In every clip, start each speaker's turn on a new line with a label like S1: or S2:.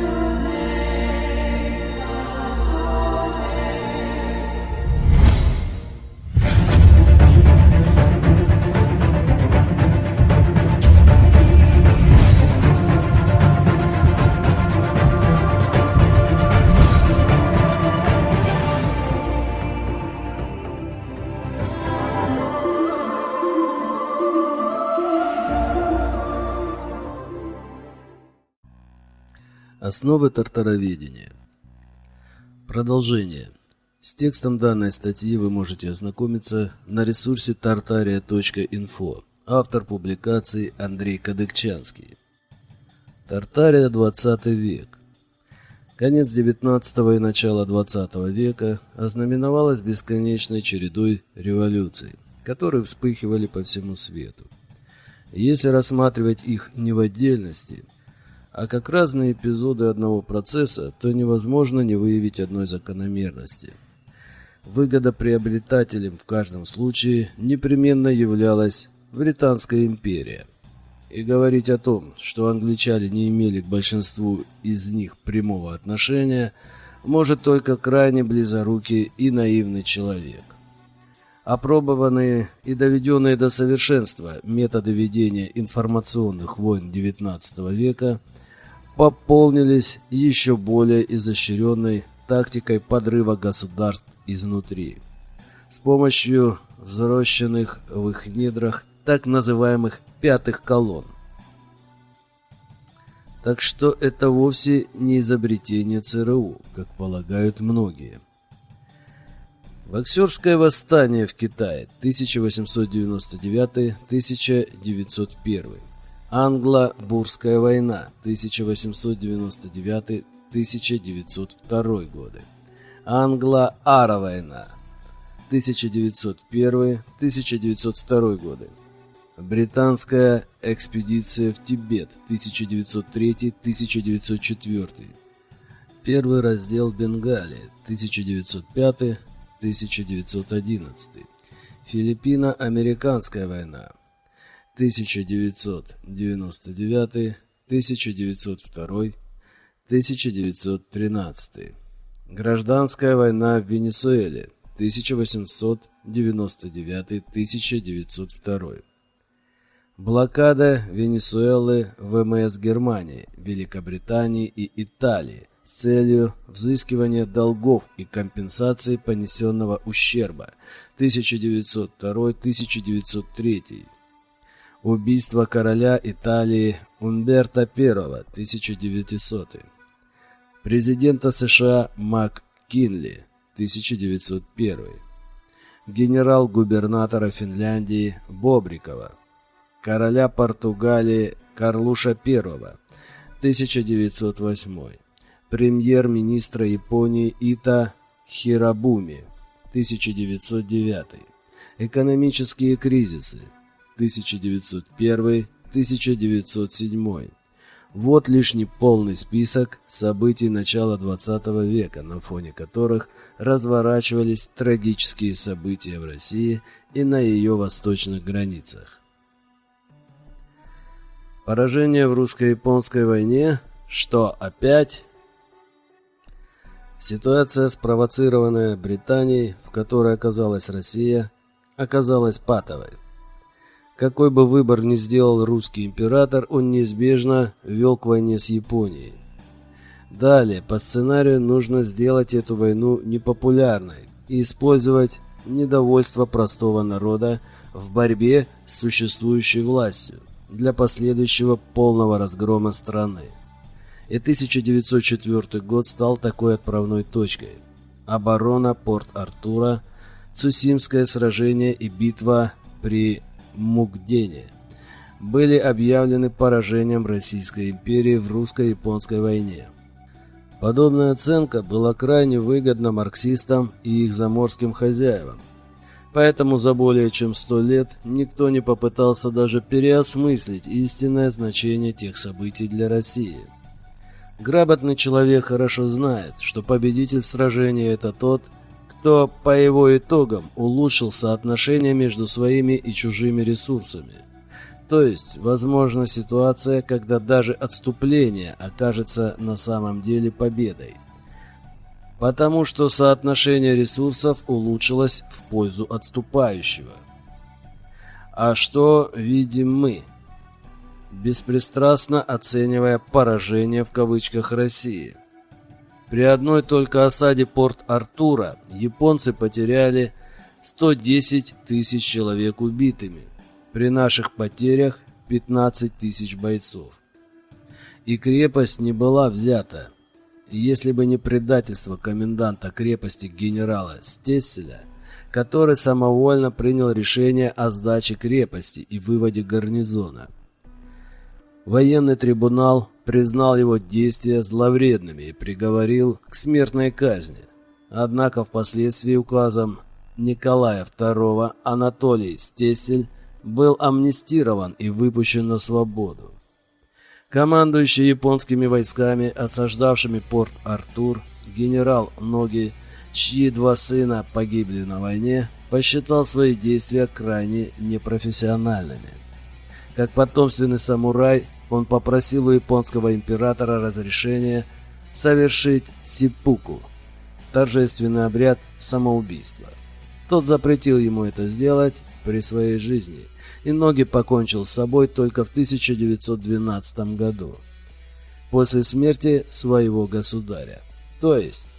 S1: you. Основы тартароведения. Продолжение. С текстом данной статьи вы можете ознакомиться на ресурсе tartaria.info. Автор публикации Андрей Кадыкчанский. Тартария 20 век. Конец XIX и начало XX века ознаменовалось бесконечной чередой революций, которые вспыхивали по всему свету. Если рассматривать их не в отдельности – а как разные эпизоды одного процесса, то невозможно не выявить одной закономерности. Выгодоприобретателем в каждом случае непременно являлась Британская империя. И говорить о том, что англичане не имели к большинству из них прямого отношения, может только крайне близорукий и наивный человек. Опробованные и доведенные до совершенства методы ведения информационных войн XIX века – пополнились еще более изощренной тактикой подрыва государств изнутри. С помощью взрощенных в их недрах так называемых «пятых колонн». Так что это вовсе не изобретение ЦРУ, как полагают многие. Боксерское восстание в Китае 1899-1901 Англо-Бурская война 1899-1902 годы. Англо-Ара война 1901-1902 годы. Британская экспедиция в Тибет 1903-1904. Первый раздел Бенгалии 1905-1911. Филиппино-американская война 1999, 1902, 1913. Гражданская война в Венесуэле 1899-1902. Блокада Венесуэлы ВМС Германии, Великобритании и Италии целью взыскивания долгов и компенсации понесенного ущерба 1902-1903 Убийство короля Италии Умберто I, 1900. Президента США Мак Кинли, 1901. Генерал-губернатора Финляндии Бобрикова. Короля Португалии Карлуша I, 1908. Премьер-министра Японии Ита Хирабуми, 1909. Экономические кризисы 1901-1907. Вот лишь неполный список событий начала XX века, на фоне которых разворачивались трагические события в России и на ее восточных границах. Поражение в русско-японской войне? Что, опять? Ситуация, спровоцированная Британией, в которой оказалась Россия, оказалась патовой. Какой бы выбор ни сделал русский император, он неизбежно вел к войне с Японией. Далее, по сценарию нужно сделать эту войну непопулярной и использовать недовольство простого народа в борьбе с существующей властью для последующего полного разгрома страны. И 1904 год стал такой отправной точкой. Оборона Порт-Артура, Цусимское сражение и битва при Мукдене были объявлены поражением Российской империи в русско-японской войне. Подобная оценка была крайне выгодна марксистам и их заморским хозяевам. Поэтому за более чем сто лет никто не попытался даже переосмыслить истинное значение тех событий для России. Грамотный человек хорошо знает, что победитель в сражении – это тот, кто по его итогам улучшил соотношение между своими и чужими ресурсами. То есть, возможна ситуация, когда даже отступление окажется на самом деле победой. Потому что соотношение ресурсов улучшилось в пользу отступающего. А что видим мы? Беспристрастно оценивая «поражение» в кавычках России. При одной только осаде Порт-Артура японцы потеряли 110 тысяч человек убитыми, при наших потерях 15 тысяч бойцов. И крепость не была взята. Если бы не предательство коменданта крепости генерала Стесселя, который самовольно принял решение о сдаче крепости и выводе гарнизона. Военный трибунал признал его действия зловредными и приговорил к смертной казни. Однако впоследствии указом Николая II Анатолий Стессель был амнистирован и выпущен на свободу. Командующий японскими войсками, осаждавшими порт Артур, генерал Ноги, чьи два сына погибли на войне, посчитал свои действия крайне непрофессиональными. Как потомственный самурай, он попросил у японского императора разрешения совершить сиппуку – торжественный обряд самоубийства. Тот запретил ему это сделать при своей жизни, и Ноги покончил с собой только в 1912 году, после смерти своего государя. То есть,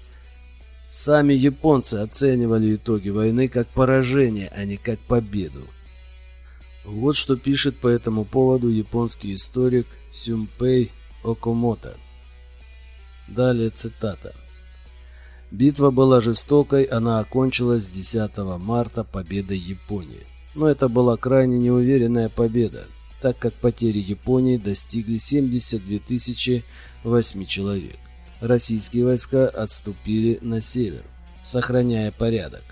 S1: сами японцы оценивали итоги войны как поражение, а не как победу. Вот что пишет по этому поводу японский историк Сюмпей Окомото. Далее цитата. Битва была жестокой, она окончилась 10 марта победой Японии. Но это была крайне неуверенная победа, так как потери Японии достигли 72 тысячи 8 человек. Российские войска отступили на север, сохраняя порядок,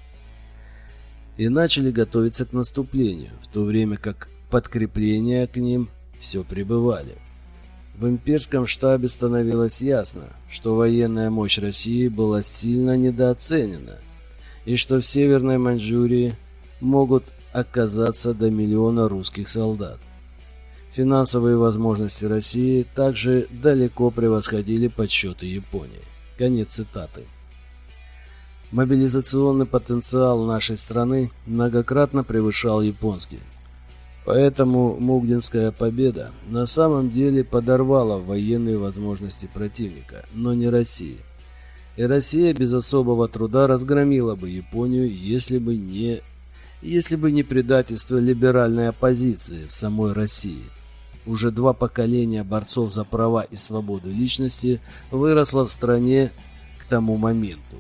S1: и начали готовиться к наступлению, в то время как подкрепления к ним все прибывали. В имперском штабе становилось ясно, что военная мощь России была сильно недооценена, и что в Северной Маньчжурии могут оказаться до миллиона русских солдат. Финансовые возможности России также далеко превосходили подсчеты Японии. Конец цитаты. Мобилизационный потенциал нашей страны многократно превышал японский. Поэтому Мугдинская победа на самом деле подорвала военные возможности противника, но не России. И Россия без особого труда разгромила бы Японию, если бы не если бы не предательство либеральной оппозиции в самой России. Уже два поколения борцов за права и свободу личности выросло в стране к тому моменту.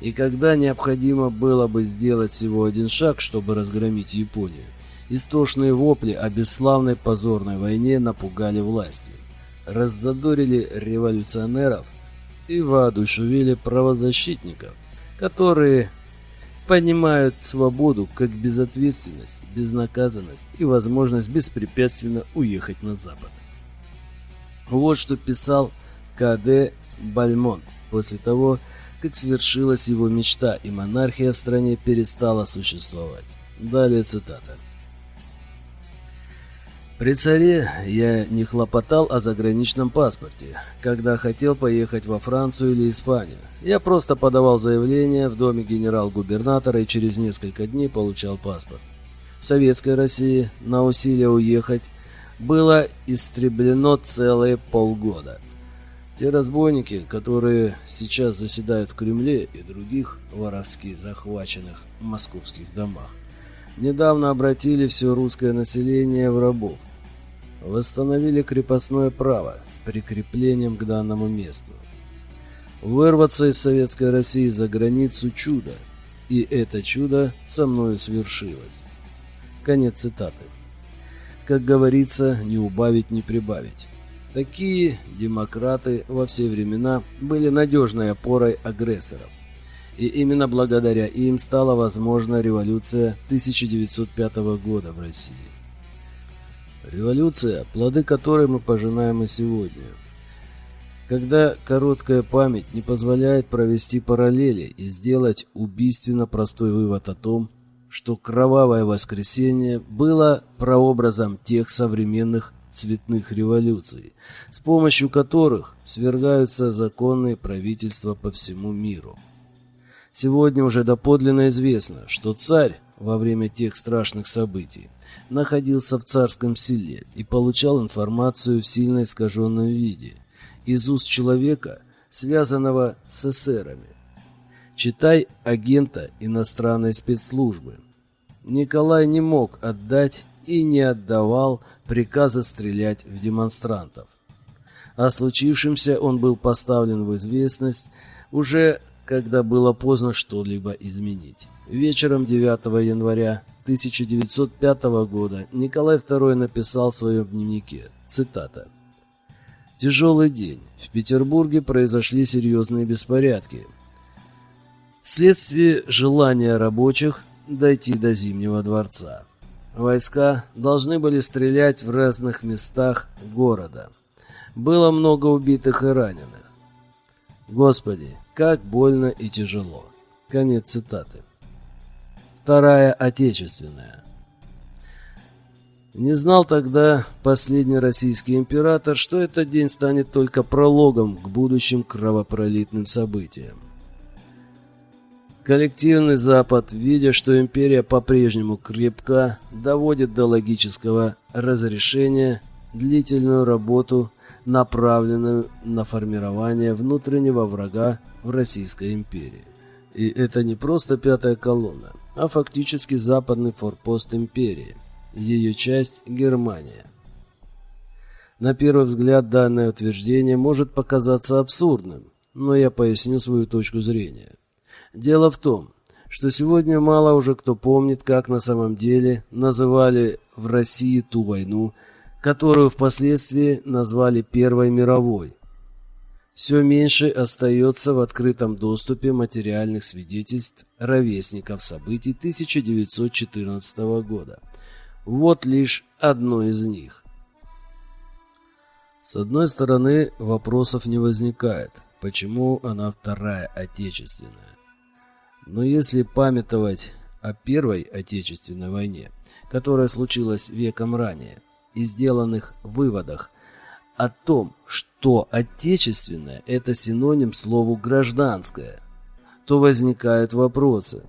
S1: И когда необходимо было бы сделать всего один шаг, чтобы разгромить Японию, Истошные вопли о бесславной позорной войне напугали власти, раззадорили революционеров и воодушевили правозащитников, которые понимают свободу как безответственность, безнаказанность и возможность беспрепятственно уехать на Запад. Вот что писал К.Д. Бальмонт после того, как свершилась его мечта и монархия в стране перестала существовать. Далее цитата. При царе я не хлопотал о заграничном паспорте, когда хотел поехать во Францию или Испанию. Я просто подавал заявление в доме генерал-губернатора и через несколько дней получал паспорт. В Советской России на усилие уехать было истреблено целые полгода. Те разбойники, которые сейчас заседают в Кремле и других воровски захваченных московских домах, недавно обратили все русское население в рабов восстановили крепостное право с прикреплением к данному месту. Вырваться из Советской России за границу чудо, и это чудо со мною свершилось. Конец цитаты. Как говорится, не убавить, не прибавить. Такие демократы во все времена были надежной опорой агрессоров. И именно благодаря им стала возможна революция 1905 года в России. Революция, плоды которой мы пожинаем и сегодня. Когда короткая память не позволяет провести параллели и сделать убийственно простой вывод о том, что кровавое воскресенье было прообразом тех современных цветных революций, с помощью которых свергаются законные правительства по всему миру. Сегодня уже доподлинно известно, что царь во время тех страшных событий находился в царском селе и получал информацию в сильно искаженном виде из уст человека, связанного с эсерами. Читай агента иностранной спецслужбы. Николай не мог отдать и не отдавал приказа стрелять в демонстрантов. О случившемся он был поставлен в известность уже когда было поздно что-либо изменить. Вечером 9 января 1905 года Николай II написал в своем дневнике, цитата, «Тяжелый день. В Петербурге произошли серьезные беспорядки. Вследствие желания рабочих дойти до Зимнего дворца. Войска должны были стрелять в разных местах города. Было много убитых и раненых. Господи, как больно и тяжело. Конец цитаты. Вторая отечественная. Не знал тогда последний российский император, что этот день станет только прологом к будущим кровопролитным событиям. Коллективный Запад, видя, что империя по-прежнему крепка, доводит до логического разрешения длительную работу, направленную на формирование внутреннего врага в Российской империи. И это не просто пятая колонна, а фактически западный форпост империи, ее часть Германия. На первый взгляд данное утверждение может показаться абсурдным, но я поясню свою точку зрения. Дело в том, что сегодня мало уже кто помнит, как на самом деле называли в России ту войну, которую впоследствии назвали Первой мировой. Все меньше остается в открытом доступе материальных свидетельств ровесников событий 1914 года. Вот лишь одно из них. С одной стороны, вопросов не возникает, почему она Вторая Отечественная. Но если памятовать о Первой Отечественной войне, которая случилась веком ранее, и сделанных выводах о том, что отечественное – это синоним слову «гражданское», то возникают вопросы.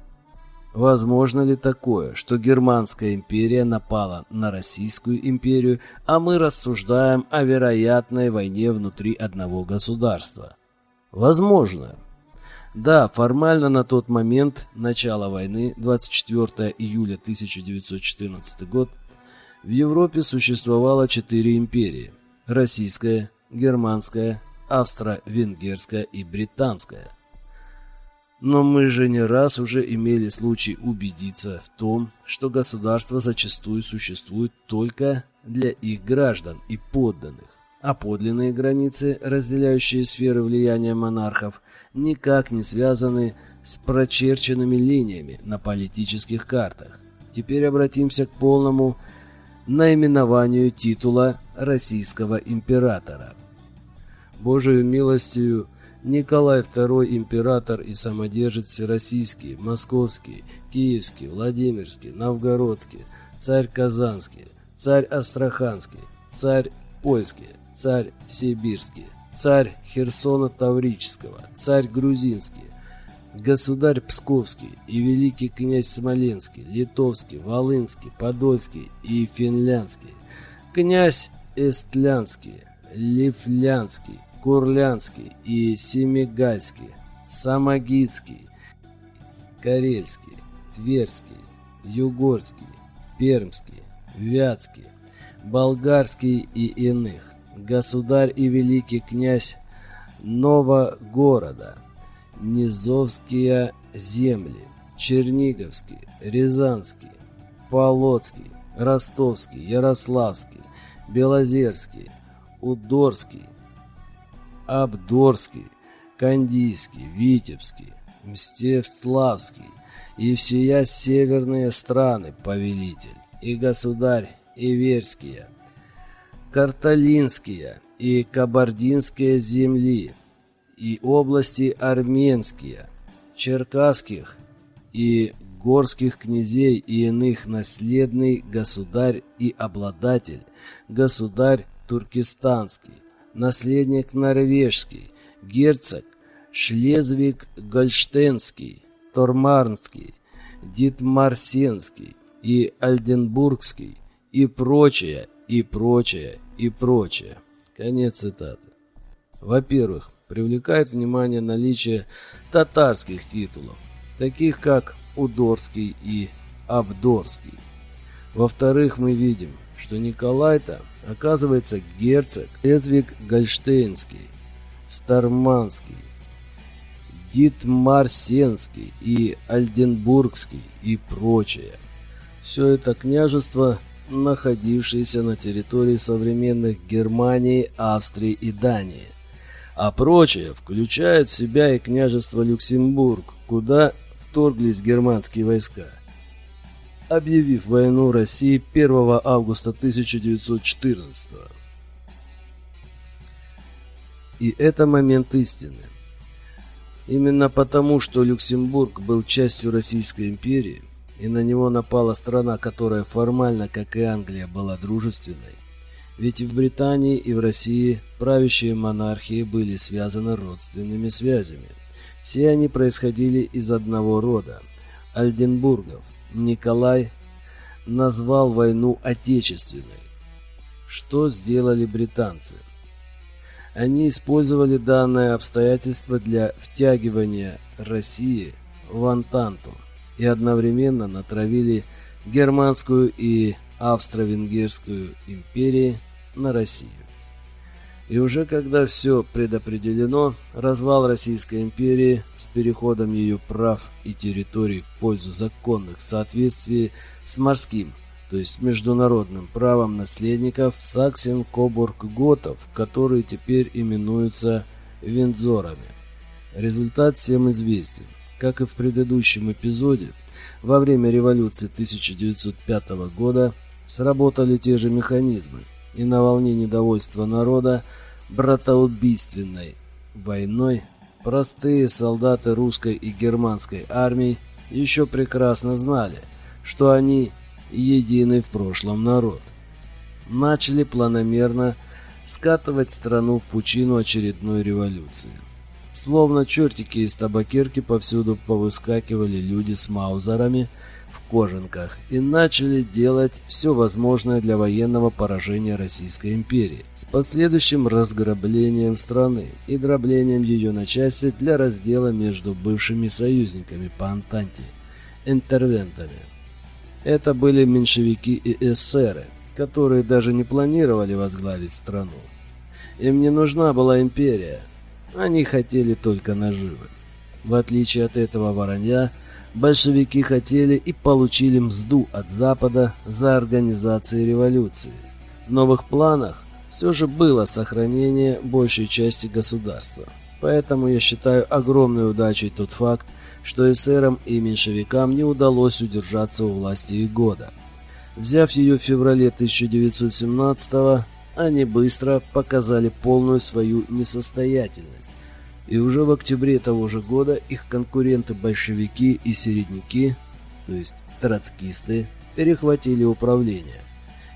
S1: Возможно ли такое, что Германская империя напала на Российскую империю, а мы рассуждаем о вероятной войне внутри одного государства? Возможно. Да, формально на тот момент начала войны, 24 июля 1914 год, в Европе существовало четыре империи – российская, германская, австро-венгерская и британская. Но мы же не раз уже имели случай убедиться в том, что государства зачастую существуют только для их граждан и подданных, а подлинные границы, разделяющие сферы влияния монархов, никак не связаны с прочерченными линиями на политических картах. Теперь обратимся к полному наименованию титула российского императора. Божию милостью Николай II император и самодержец Всероссийский, Московский, Киевский, Владимирский, Новгородский, царь Казанский, царь Астраханский, царь Польский, царь Сибирский, царь Херсона Таврического, царь Грузинский, государь Псковский и великий князь Смоленский, Литовский, Волынский, Подольский и Финляндский, князь Эстлянский, Лифлянский, Курлянский и Семигальский, Самогитский, Карельский, Тверский, Югорский, Пермский, Вятский, Болгарский и иных государь и великий князь Новогорода, Низовские земли, Черниговский, Рязанский, Полоцкий, Ростовский, Ярославский, Белозерский, Удорский, Абдорский, Кандийский, Витебский, Мстиславский и всея северные страны повелитель, и государь Иверские, Карталинские и Кабардинские земли, и области армянские, черкасских и горских князей и иных наследный государь и обладатель, государь туркестанский, наследник норвежский, герцог Шлезвиг-Гольштейнский, Тормарнский, Дитмарсенский и Альденбургский и прочее, и прочее, и прочее. Конец цитаты. Во-первых, привлекает внимание наличие татарских титулов, таких как Удорский и Абдорский. Во-вторых, мы видим, что Николай-то, оказывается, герцог Эзвик Гольштейнский, Старманский, Дитмарсенский и Альденбургский и прочее. Все это княжество, находившееся на территории современных Германии, Австрии и Дании. А прочее включает в себя и княжество Люксембург, куда вторглись германские войска. Объявив войну России 1 августа 1914 И это момент истины. Именно потому, что Люксембург был частью Российской империи, и на него напала страна, которая формально, как и Англия, была дружественной, ведь и в Британии, и в России правящие монархии были связаны родственными связями. Все они происходили из одного рода – Альденбургов. Николай назвал войну отечественной. Что сделали британцы? Они использовали данное обстоятельство для втягивания России в Антанту и одновременно натравили германскую и австро-венгерскую империи на Россию. И уже когда все предопределено, развал Российской империи с переходом ее прав и территорий в пользу законных в соответствии с морским то есть международным правом наследников Саксен-Кобург-Готов, которые теперь именуются Виндзорами. Результат всем известен. Как и в предыдущем эпизоде, во время революции 1905 года сработали те же механизмы, и на волне недовольства народа братоубийственной войной простые солдаты русской и германской армии еще прекрасно знали, что они единый в прошлом народ. Начали планомерно скатывать страну в пучину очередной революции. Словно чертики из табакерки повсюду повыскакивали люди с маузерами в кожанках и начали делать все возможное для военного поражения Российской империи с последующим разграблением страны и дроблением ее на части для раздела между бывшими союзниками по Антанте, интервентами. Это были меньшевики и эсеры, которые даже не планировали возглавить страну. Им не нужна была империя, они хотели только наживы. В отличие от этого воронья, большевики хотели и получили мзду от Запада за организацией революции. В новых планах все же было сохранение большей части государства. Поэтому я считаю огромной удачей тот факт, что эсерам и меньшевикам не удалось удержаться у власти и года. Взяв ее в феврале 1917 они быстро показали полную свою несостоятельность. И уже в октябре того же года их конкуренты-большевики и середняки, то есть троцкисты, перехватили управление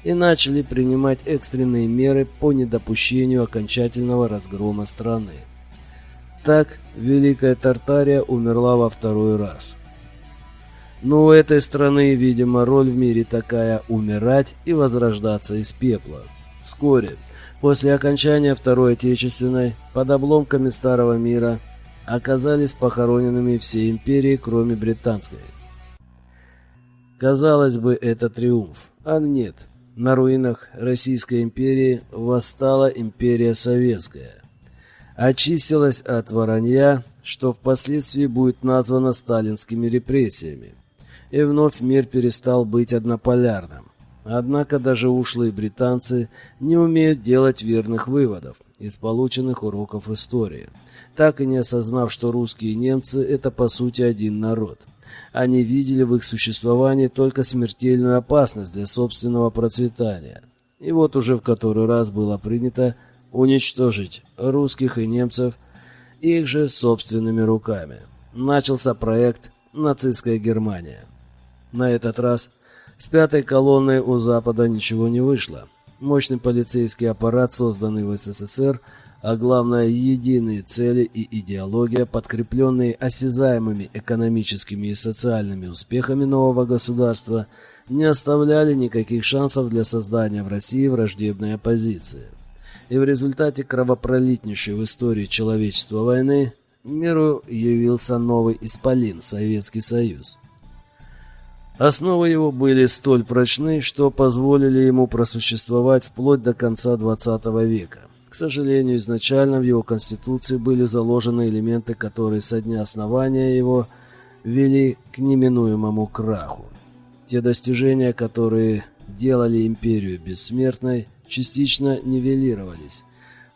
S1: и начали принимать экстренные меры по недопущению окончательного разгрома страны. Так Великая Тартария умерла во второй раз. Но у этой страны, видимо, роль в мире такая – умирать и возрождаться из пепла. Вскоре, после окончания Второй Отечественной, под обломками Старого Мира оказались похороненными все империи, кроме британской. Казалось бы, это триумф, а нет. На руинах Российской империи восстала империя Советская очистилась от воронья, что впоследствии будет названо сталинскими репрессиями. И вновь мир перестал быть однополярным. Однако даже ушлые британцы не умеют делать верных выводов из полученных уроков истории, так и не осознав, что русские и немцы – это по сути один народ. Они видели в их существовании только смертельную опасность для собственного процветания. И вот уже в который раз было принято уничтожить русских и немцев их же собственными руками. Начался проект «Нацистская Германия». На этот раз с пятой колонной у Запада ничего не вышло. Мощный полицейский аппарат, созданный в СССР, а главное единые цели и идеология, подкрепленные осязаемыми экономическими и социальными успехами нового государства, не оставляли никаких шансов для создания в России враждебной оппозиции. И в результате кровопролитнейшей в истории человечества войны миру явился новый исполин – Советский Союз. Основы его были столь прочны, что позволили ему просуществовать вплоть до конца XX века. К сожалению, изначально в его конституции были заложены элементы, которые со дня основания его вели к неминуемому краху. Те достижения, которые делали империю бессмертной, частично нивелировались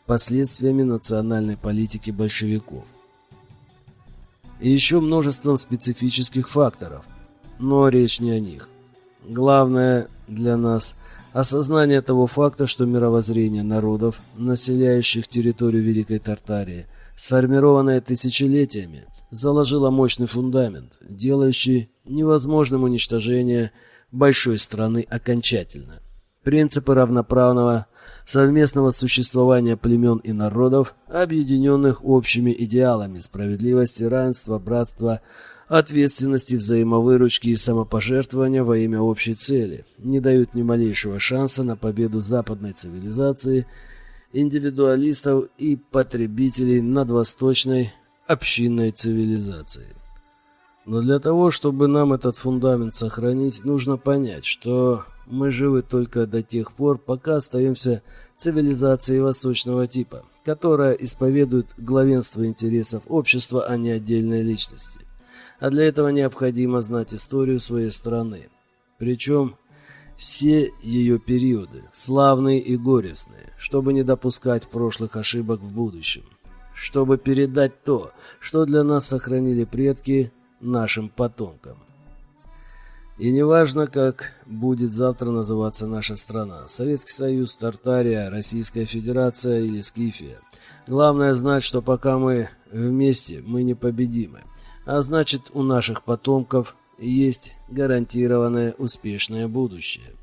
S1: последствиями национальной политики большевиков. И еще множеством специфических факторов – но речь не о них. Главное для нас – осознание того факта, что мировоззрение народов, населяющих территорию Великой Тартарии, сформированное тысячелетиями, заложило мощный фундамент, делающий невозможным уничтожение большой страны окончательно. Принципы равноправного совместного существования племен и народов, объединенных общими идеалами справедливости, равенства, братства, ответственности, взаимовыручки и самопожертвования во имя общей цели, не дают ни малейшего шанса на победу западной цивилизации, индивидуалистов и потребителей над восточной общинной цивилизацией. Но для того, чтобы нам этот фундамент сохранить, нужно понять, что мы живы только до тех пор, пока остаемся цивилизацией восточного типа, которая исповедует главенство интересов общества, а не отдельной личности а для этого необходимо знать историю своей страны. Причем все ее периоды, славные и горестные, чтобы не допускать прошлых ошибок в будущем, чтобы передать то, что для нас сохранили предки нашим потомкам. И неважно, как будет завтра называться наша страна – Советский Союз, Тартария, Российская Федерация или Скифия. Главное знать, что пока мы вместе, мы непобедимы – а значит, у наших потомков есть гарантированное успешное будущее.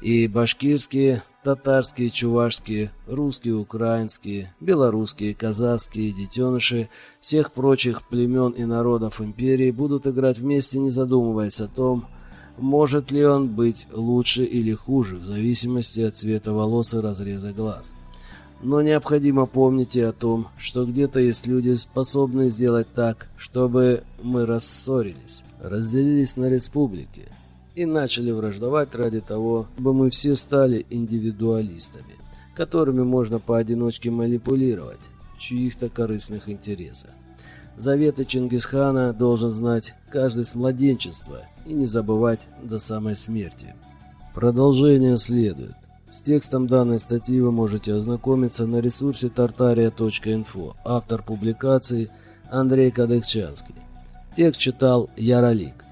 S1: И башкирские, татарские, чувашские, русские, украинские, белорусские, казахские детеныши всех прочих племен и народов империи будут играть вместе, не задумываясь о том, может ли он быть лучше или хуже, в зависимости от цвета волос и разреза глаз. Но необходимо помнить и о том, что где-то есть люди, способные сделать так, чтобы мы рассорились, разделились на республики и начали враждовать ради того, чтобы мы все стали индивидуалистами, которыми можно поодиночке манипулировать в чьих-то корыстных интересах. Заветы Чингисхана должен знать каждый с младенчества и не забывать до самой смерти. Продолжение следует. С текстом данной статьи вы можете ознакомиться на ресурсе tartaria.info. Автор публикации Андрей Кадыкчанский. Текст читал Яролик.